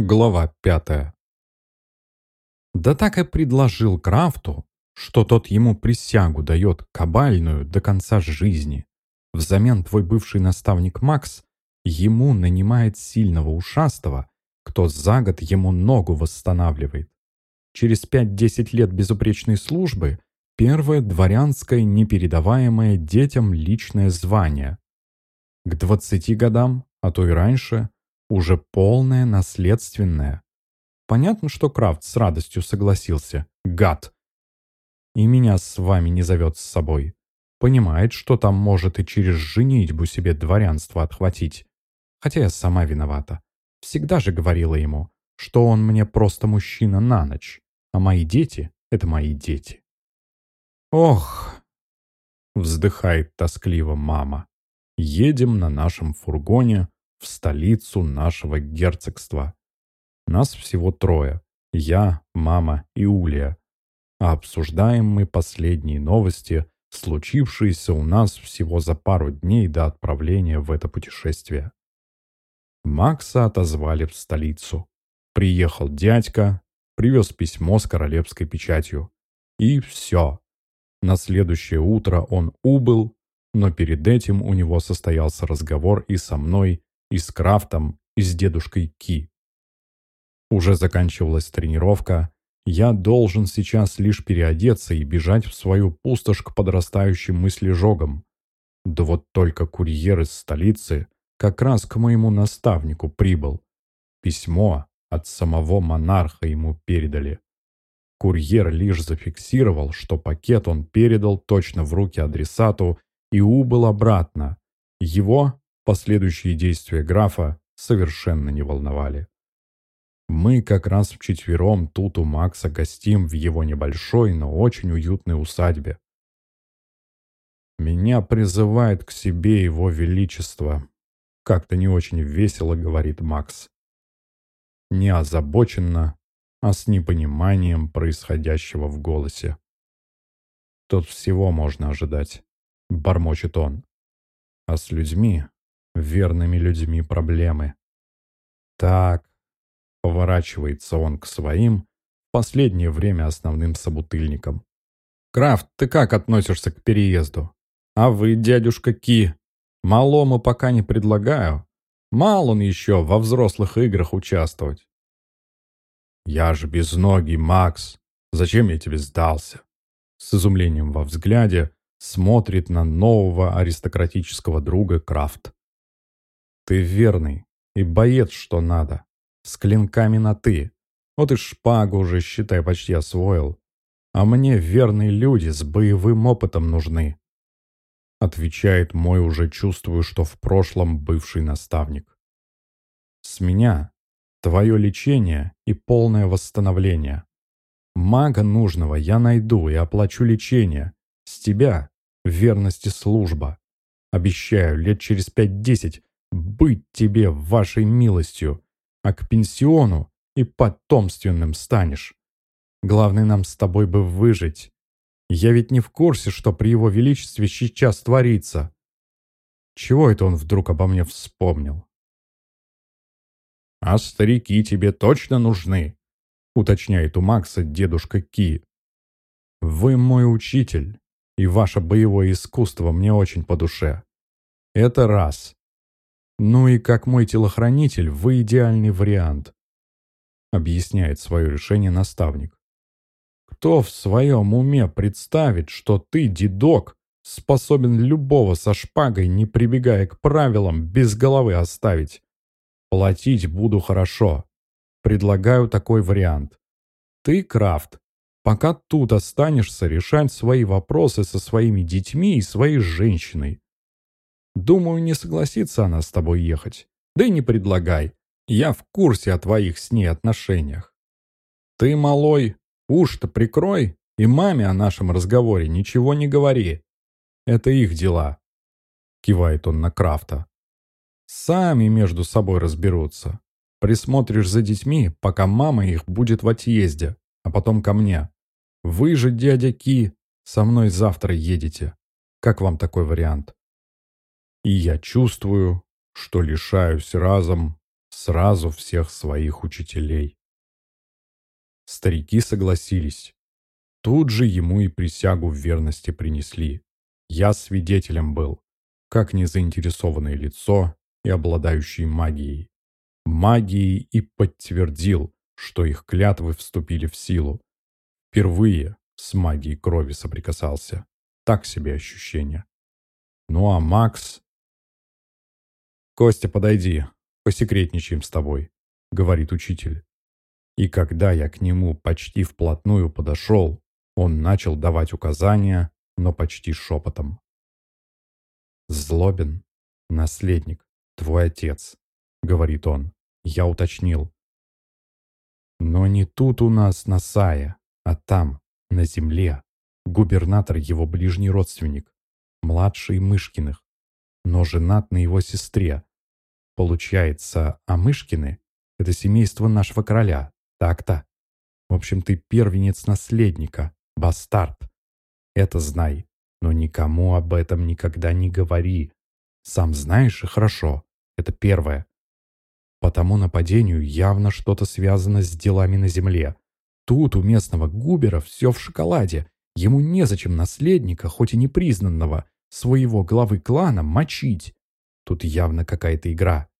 Глава пятая. Да так и предложил Крафту, что тот ему присягу дает кабальную до конца жизни. Взамен твой бывший наставник Макс ему нанимает сильного ушастого, кто за год ему ногу восстанавливает. Через пять-десять лет безупречной службы первое дворянское непередаваемое детям личное звание. К двадцати годам, а то и раньше – уже полное наследственное. Понятно, что Крафт с радостью согласился. Гад! И меня с вами не зовет с собой. Понимает, что там может и через женитьбу себе дворянство отхватить. Хотя я сама виновата. Всегда же говорила ему, что он мне просто мужчина на ночь, а мои дети — это мои дети. Ох, вздыхает тоскливо мама. Едем на нашем фургоне в столицу нашего герцогства. Нас всего трое. Я, мама и Улия. А обсуждаем мы последние новости, случившиеся у нас всего за пару дней до отправления в это путешествие. Макса отозвали в столицу. Приехал дядька, привез письмо с королевской печатью. И все. На следующее утро он убыл, но перед этим у него состоялся разговор и со мной, и с Крафтом, и с дедушкой Ки. Уже заканчивалась тренировка, я должен сейчас лишь переодеться и бежать в свою пустошь к подрастающим мыслежогам. Да вот только курьер из столицы как раз к моему наставнику прибыл. Письмо от самого монарха ему передали. Курьер лишь зафиксировал, что пакет он передал точно в руки адресату и убыл обратно. Его Последующие действия графа совершенно не волновали. Мы как раз вчетвером тут у Макса гостим в его небольшой, но очень уютной усадьбе. Меня призывает к себе его величество. Как-то не очень весело, говорит Макс. Не озабоченно, а с непониманием происходящего в голосе. Тут всего можно ожидать, бормочет он. А с людьми верными людьми проблемы. Так, поворачивается он к своим, последнее время основным собутыльникам. «Крафт, ты как относишься к переезду? А вы, дядюшка Ки, малому пока не предлагаю. Мал он еще во взрослых играх участвовать». «Я же безногий, Макс. Зачем я тебе сдался?» С изумлением во взгляде смотрит на нового аристократического друга Крафт. Ты верный и боец, что надо. С клинками на «ты». Вот и шпагу уже, считай, почти освоил. А мне верные люди с боевым опытом нужны. Отвечает мой уже чувствую, что в прошлом бывший наставник. С меня твое лечение и полное восстановление. Мага нужного я найду и оплачу лечение. С тебя верность и служба. Обещаю, лет через пять-десять быть тебе вашей милостью, а к пенсиону и потомственным станешь. Главное нам с тобой бы выжить. Я ведь не в курсе, что при его величестве сейчас творится. Чего это он вдруг обо мне вспомнил? «А старики тебе точно нужны?» — уточняет у Макса дедушка Ки. «Вы мой учитель, и ваше боевое искусство мне очень по душе. Это раз. «Ну и как мой телохранитель, вы идеальный вариант», объясняет свое решение наставник. «Кто в своем уме представит, что ты, дедок, способен любого со шпагой, не прибегая к правилам, без головы оставить? Платить буду хорошо. Предлагаю такой вариант. Ты, Крафт, пока тут останешься решать свои вопросы со своими детьми и своей женщиной. Думаю, не согласится она с тобой ехать. Да и не предлагай. Я в курсе о твоих с ней отношениях. Ты, малой, уж-то прикрой и маме о нашем разговоре ничего не говори. Это их дела. Кивает он на Крафта. Сами между собой разберутся. Присмотришь за детьми, пока мама их будет в отъезде, а потом ко мне. Вы же, дядя Ки, со мной завтра едете. Как вам такой вариант? И я чувствую, что лишаюсь разом Сразу всех своих учителей. Старики согласились. Тут же ему и присягу в верности принесли. Я свидетелем был, как незаинтересованное лицо и обладающий магией. Магией и подтвердил, что их клятвы вступили в силу. Впервые с магией крови соприкасался. Так себе ощущение. Ну а Макс... «Костя, подойди, посекретничаем с тобой», — говорит учитель. И когда я к нему почти вплотную подошел, он начал давать указания, но почти шепотом. «Злобин, наследник, твой отец», — говорит он. Я уточнил. «Но не тут у нас на Сае, а там, на земле, губернатор его ближний родственник, младший Мышкиных, но женат на его сестре. Получается, а Мышкины — это семейство нашего короля, так-то? В общем, ты первенец наследника, бастард. Это знай, но никому об этом никогда не говори. Сам знаешь и хорошо. Это первое. По тому нападению явно что-то связано с делами на земле. Тут у местного губера все в шоколаде. Ему незачем наследника, хоть и непризнанного, своего главы клана мочить. Тут явно какая-то игра.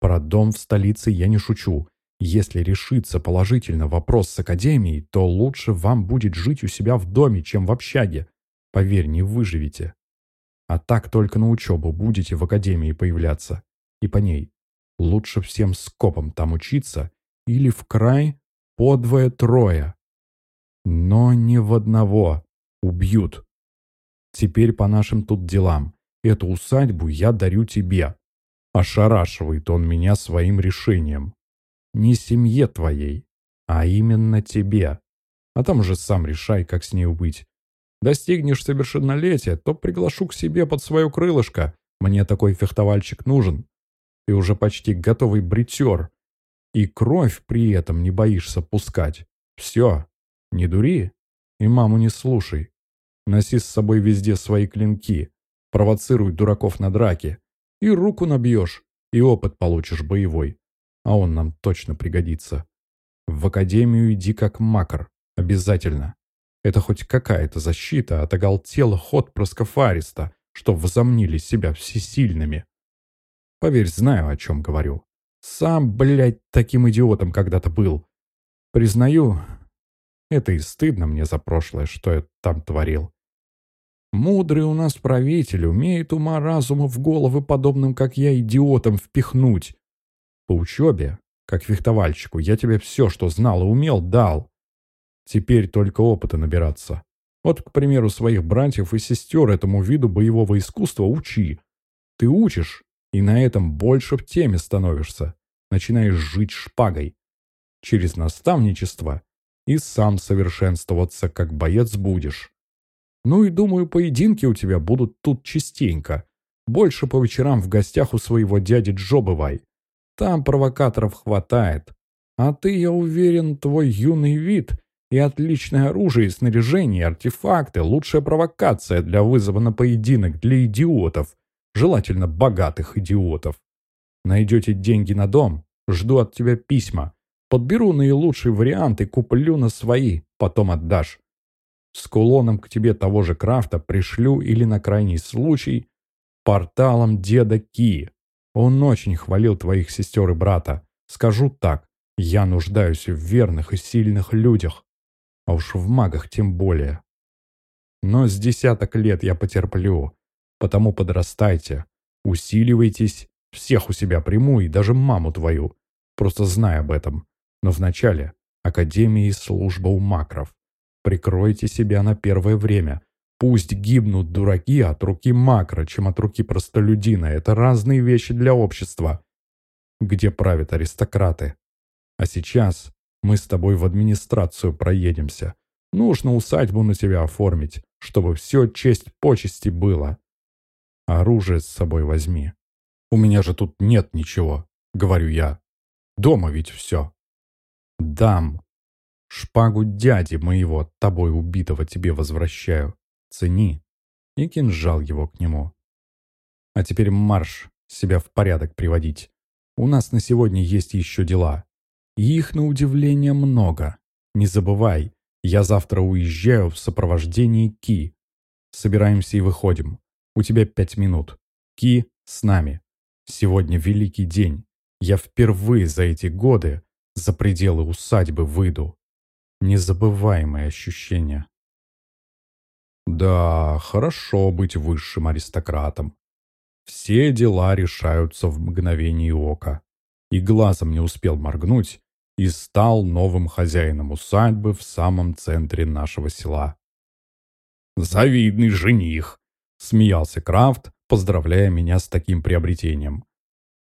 Про дом в столице я не шучу. Если решится положительно вопрос с академией, то лучше вам будет жить у себя в доме, чем в общаге. Поверь, не выживете. А так только на учебу будете в академии появляться. И по ней. Лучше всем скопом там учиться или в край подвое-трое. Но не в одного. Убьют. Теперь по нашим тут делам. Эту усадьбу я дарю тебе. Ошарашивает он меня своим решением. Не семье твоей, а именно тебе. А там уже сам решай, как с ней быть. Достигнешь совершеннолетия, то приглашу к себе под свое крылышко. Мне такой фехтовальщик нужен. Ты уже почти готовый бритер. И кровь при этом не боишься пускать. Все, не дури и маму не слушай. Носи с собой везде свои клинки, провоцируй дураков на драки. И руку набьешь, и опыт получишь боевой. А он нам точно пригодится. В академию иди как макар, обязательно. Это хоть какая-то защита от оголтелых отпрысков Ариста, что возомнили себя всесильными. Поверь, знаю, о чем говорю. Сам, блядь, таким идиотом когда-то был. Признаю, это и стыдно мне за прошлое, что я там творил. Мудрый у нас правитель умеет ума разума в головы подобным, как я, идиотам впихнуть. По учебе, как фехтовальщику, я тебе все, что знал и умел, дал. Теперь только опыта набираться. Вот, к примеру, своих братьев и сестер этому виду боевого искусства учи. Ты учишь, и на этом больше в теме становишься. Начинаешь жить шпагой. Через наставничество и сам совершенствоваться как боец будешь. Ну и думаю, поединки у тебя будут тут частенько. Больше по вечерам в гостях у своего дяди Джо бывай. Там провокаторов хватает. А ты, я уверен, твой юный вид и отличное оружие и снаряжение, артефакты, лучшая провокация для вызова на поединок для идиотов, желательно богатых идиотов. Найдете деньги на дом, жду от тебя письма. Подберу наилучший вариант и куплю на свои, потом отдашь. С кулоном к тебе того же крафта пришлю или на крайний случай порталом деда Ки. Он очень хвалил твоих сестер и брата. Скажу так, я нуждаюсь в верных и сильных людях. А уж в магах тем более. Но с десяток лет я потерплю. Потому подрастайте, усиливайтесь, всех у себя приму и даже маму твою. Просто знай об этом. Но вначале Академия и служба у макров. Прикройте себя на первое время. Пусть гибнут дураки от руки макро, чем от руки простолюдина. Это разные вещи для общества, где правят аристократы. А сейчас мы с тобой в администрацию проедемся. Нужно усадьбу на тебя оформить, чтобы все честь почести было. Оружие с собой возьми. У меня же тут нет ничего, говорю я. Дома ведь все. Дам. Шпагу дяди моего, тобой убитого, тебе возвращаю. Цени. И кинжал его к нему. А теперь марш, себя в порядок приводить. У нас на сегодня есть еще дела. И их, на удивление, много. Не забывай, я завтра уезжаю в сопровождении Ки. Собираемся и выходим. У тебя пять минут. Ки с нами. Сегодня великий день. Я впервые за эти годы за пределы усадьбы выйду. Незабываемое ощущение. Да, хорошо быть высшим аристократом. Все дела решаются в мгновение ока. И глазом не успел моргнуть, и стал новым хозяином усадьбы в самом центре нашего села. «Завидный жених!» — смеялся Крафт, поздравляя меня с таким приобретением.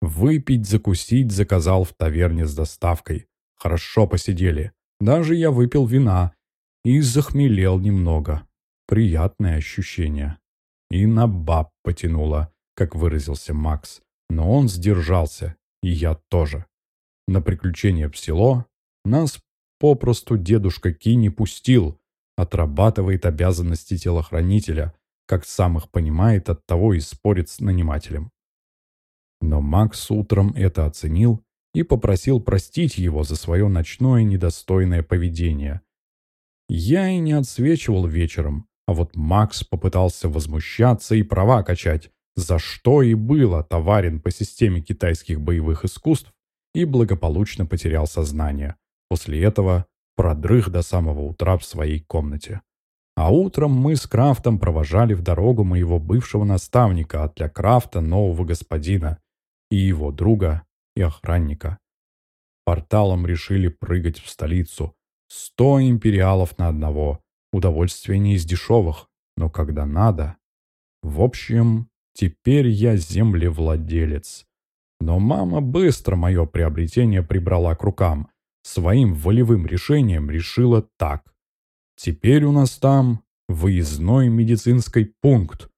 Выпить, закусить заказал в таверне с доставкой. Хорошо посидели. Даже я выпил вина и захмелел немного. Приятное ощущение. И на баб потянуло, как выразился Макс. Но он сдержался, и я тоже. На приключение в село нас попросту дедушка Ки не пустил, отрабатывает обязанности телохранителя, как сам их понимает, от того и спорит с нанимателем. Но Макс утром это оценил и попросил простить его за свое ночное недостойное поведение. Я и не отсвечивал вечером, а вот Макс попытался возмущаться и права качать, за что и был отоварен по системе китайских боевых искусств и благополучно потерял сознание. После этого продрых до самого утра в своей комнате. А утром мы с Крафтом провожали в дорогу моего бывшего наставника, а для Крафта нового господина, и его друга, и охранника. Порталом решили прыгать в столицу. Сто империалов на одного. Удовольствие не из дешевых, но когда надо. В общем, теперь я землевладелец. Но мама быстро мое приобретение прибрала к рукам. Своим волевым решением решила так. Теперь у нас там выездной медицинский пункт.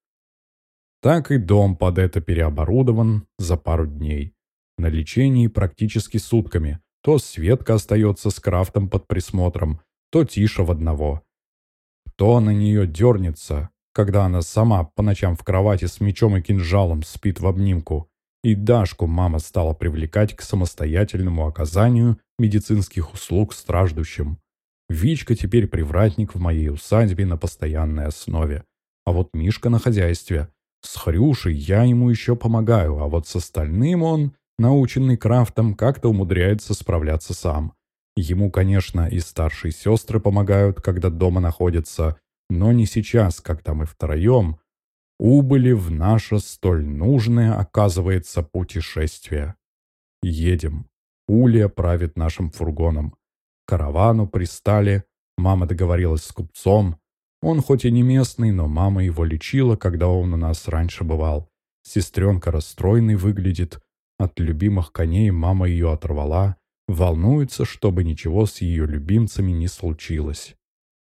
Так и дом под это переоборудован за пару дней. На лечении практически сутками. То Светка остается с Крафтом под присмотром, то Тиша в одного. Кто на нее дернется, когда она сама по ночам в кровати с мечом и кинжалом спит в обнимку. И Дашку мама стала привлекать к самостоятельному оказанию медицинских услуг страждущим. Вичка теперь привратник в моей усадьбе на постоянной основе. А вот Мишка на хозяйстве. С Хрюшей я ему еще помогаю, а вот с остальным он, наученный крафтом, как-то умудряется справляться сам. Ему, конечно, и старшие сестры помогают, когда дома находятся, но не сейчас, когда мы втроем, убыли в наше столь нужное, оказывается, путешествие. Едем. Улья правит нашим фургоном. Каравану пристали, мама договорилась с купцом. Он хоть и не местный, но мама его лечила, когда он у нас раньше бывал. Сестренка расстроенной выглядит. От любимых коней мама ее оторвала. Волнуется, чтобы ничего с ее любимцами не случилось.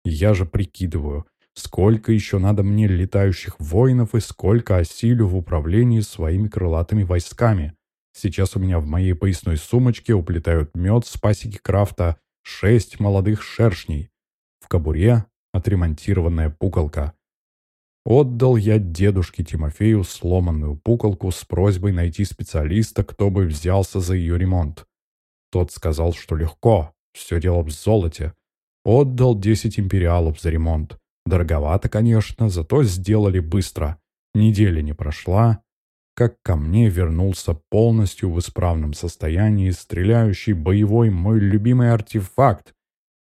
Я же прикидываю, Сколько еще надо мне летающих воинов и сколько осилю в управлении своими крылатыми войсками. Сейчас у меня в моей поясной сумочке уплетают мед с пасеки крафта шесть молодых шершней. В кобуре отремонтированная пуколка. Отдал я дедушке Тимофею сломанную пуколку с просьбой найти специалиста, кто бы взялся за ее ремонт. Тот сказал, что легко, все дело в золоте. Отдал десять империалов за ремонт. Дороговато, конечно, зато сделали быстро. Неделя не прошла, как ко мне вернулся полностью в исправном состоянии стреляющий боевой мой любимый артефакт.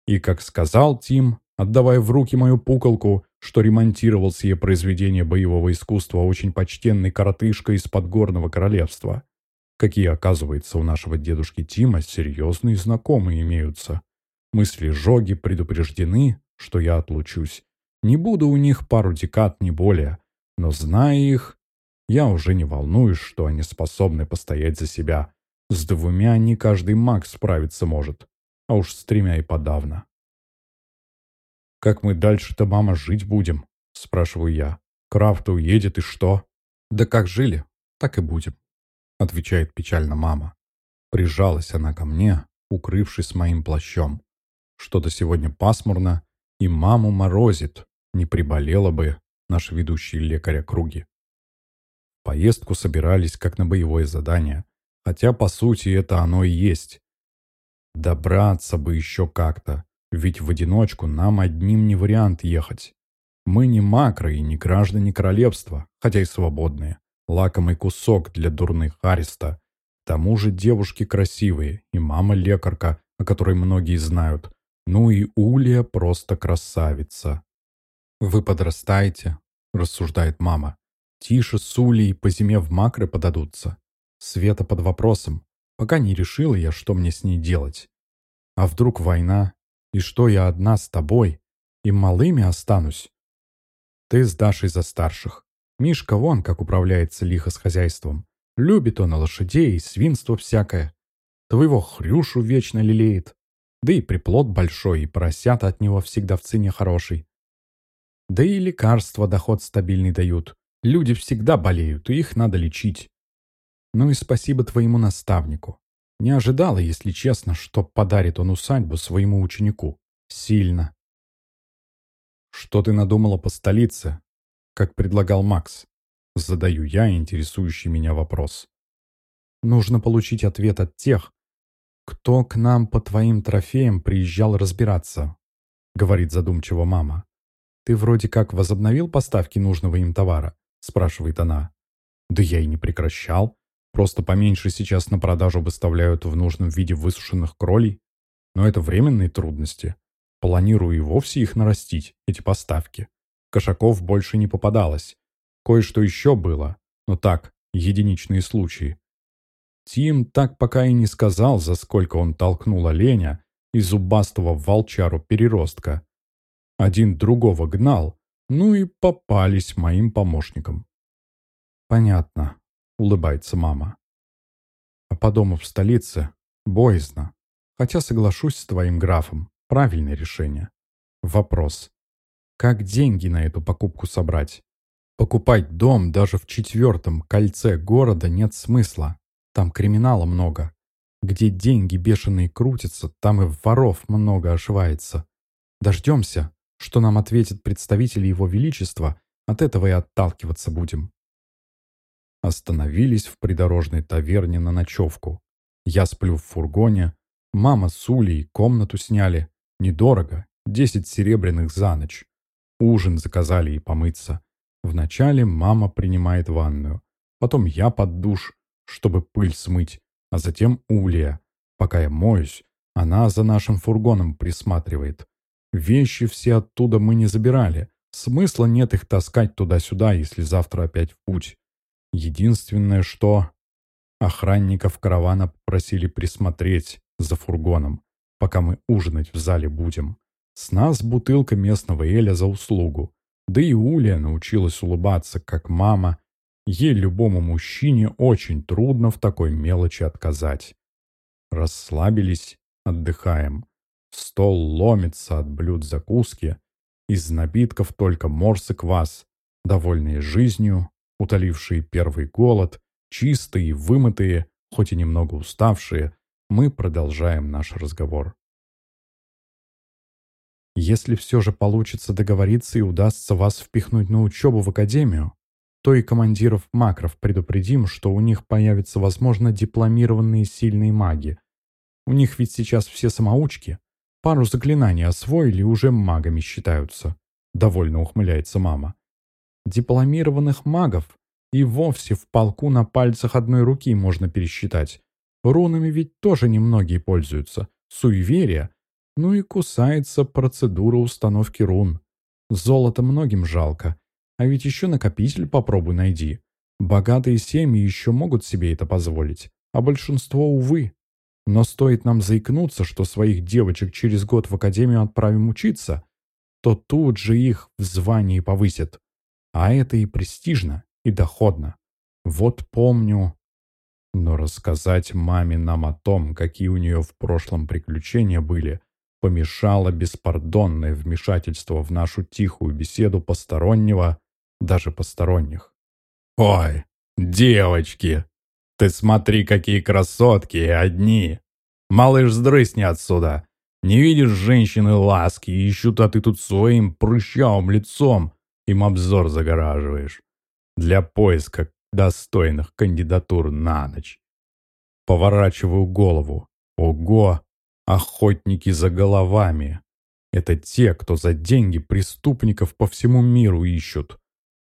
И, как сказал Тим, отдавая в руки мою пуколку, что ремонтировал сие произведение боевого искусства очень почтенный коротышка из подгорного королевства. Какие, оказывается, у нашего дедушки Тима серьезные знакомые имеются. Мысли Жоги предупреждены, что я отлучусь, не буду у них пару декад, не более. Но зная их, я уже не волнуюсь, что они способны постоять за себя. С двумя не каждый маг справиться может, а уж с тремя и подавно. «Как мы дальше-то, мама, жить будем?» – спрашиваю я. «Крафт уедет, и что?» «Да как жили, так и будем», – отвечает печально мама. Прижалась она ко мне, укрывшись моим плащом. Что-то сегодня пасмурно, и маму морозит, не приболела бы наш ведущий лекарь округи. Поездку собирались как на боевое задание. Хотя, по сути, это оно и есть. Добраться бы еще как-то, ведь в одиночку нам одним не вариант ехать. Мы не макро и не граждане королевства, хотя и свободные. Лакомый кусок для дурных ареста. К тому же девушки красивые, и мама лекарка, о которой многие знают. Ну и Улия просто красавица. «Вы подрастаете», — рассуждает мама. «Тише с Улей по зиме в макры подадутся. Света под вопросом. Пока не решила я, что мне с ней делать. А вдруг война? И что я одна с тобой? И малыми останусь? Ты с Дашей за старших. Мишка вон как управляется лихо с хозяйством. Любит он лошадей и свинство всякое. Твоего хрюшу вечно лелеет. Да и приплод большой, и поросята от него всегда в цене хороший. Да и лекарства доход стабильный дают. Люди всегда болеют, и их надо лечить. Ну и спасибо твоему наставнику. Не ожидала, если честно, что подарит он усадьбу своему ученику. Сильно. Что ты надумала по столице? Как предлагал Макс. Задаю я интересующий меня вопрос. Нужно получить ответ от тех, кто к нам по твоим трофеям приезжал разбираться, говорит задумчиво мама. Ты вроде как возобновил поставки нужного им товара? спрашивает она. Да я и не прекращал. Просто поменьше сейчас на продажу выставляют в нужном виде высушенных кролей. Но это временные трудности. Планирую и вовсе их нарастить, эти поставки. Кошаков больше не попадалось. Кое-что еще было, но так, единичные случаи. Тим так пока и не сказал, за сколько он толкнул оленя и зубастого волчару переростка. Один другого гнал, ну и попались моим помощникам. Понятно улыбается мама. А по дому в столице боязно. Хотя соглашусь с твоим графом. Правильное решение. Вопрос. Как деньги на эту покупку собрать? Покупать дом даже в четвертом кольце города нет смысла. Там криминала много. Где деньги бешеные крутятся, там и воров много ошивается. Дождемся, что нам ответит представитель его величества, от этого и отталкиваться будем. Остановились в придорожной таверне на ночевку. Я сплю в фургоне. Мама с Улей комнату сняли. Недорого. Десять серебряных за ночь. Ужин заказали и помыться. Вначале мама принимает ванную. Потом я под душ, чтобы пыль смыть. А затем Улия. Пока я моюсь, она за нашим фургоном присматривает. Вещи все оттуда мы не забирали. Смысла нет их таскать туда-сюда, если завтра опять в путь. Единственное, что... Охранников каравана попросили присмотреть за фургоном, пока мы ужинать в зале будем. С нас бутылка местного эля за услугу. Да и Улия научилась улыбаться, как мама. Ей любому мужчине очень трудно в такой мелочи отказать. Расслабились, отдыхаем. Стол ломится от блюд закуски. Из напитков только морс и квас. Довольные жизнью, утолившие первый голод, чистые вымытые, хоть и немного уставшие, мы продолжаем наш разговор. Если все же получится договориться и удастся вас впихнуть на учебу в академию, то и командиров макров предупредим, что у них появятся, возможно, дипломированные сильные маги. У них ведь сейчас все самоучки. Пару заклинаний освоили уже магами считаются. Довольно ухмыляется мама. Дипломированных магов и вовсе в полку на пальцах одной руки можно пересчитать. Рунами ведь тоже немногие пользуются. Суеверие. Ну и кусается процедура установки рун. Золото многим жалко. А ведь еще накопитель попробуй найди. Богатые семьи еще могут себе это позволить. А большинство, увы. Но стоит нам заикнуться, что своих девочек через год в академию отправим учиться, то тут же их в звании повысят. А это и престижно, и доходно. Вот помню... Но рассказать маме нам о том, какие у нее в прошлом приключения были, помешало беспардонное вмешательство в нашу тихую беседу постороннего, даже посторонних. «Ой, девочки, ты смотри, какие красотки, одни! Малыш, сдрысни отсюда! Не видишь женщины ласки, ищут, а ты тут своим прыщавым лицом им обзор загораживаешь. Для поиска достойных кандидатур на ночь. Поворачиваю голову. Ого! Охотники за головами. Это те, кто за деньги преступников по всему миру ищут.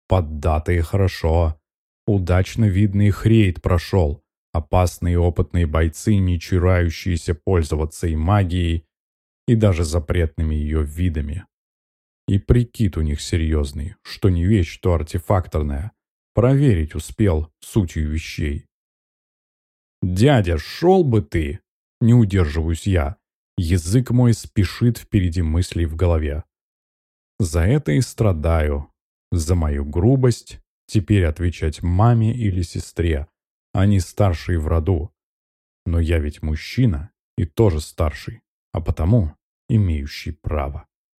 Поддатые хорошо. Удачно видно их рейд прошел. Опасные опытные бойцы, не чурающиеся пользоваться и магией, и даже запретными ее видами. И прикид у них серьезный, что не вещь, то артефакторная. Проверить успел сутью вещей. «Дядя, шел бы ты!» Не удерживаюсь я. Язык мой спешит впереди мыслей в голове. За это и страдаю. За мою грубость теперь отвечать маме или сестре. Они старшие в роду. Но я ведь мужчина и тоже старший, а потому имеющий право.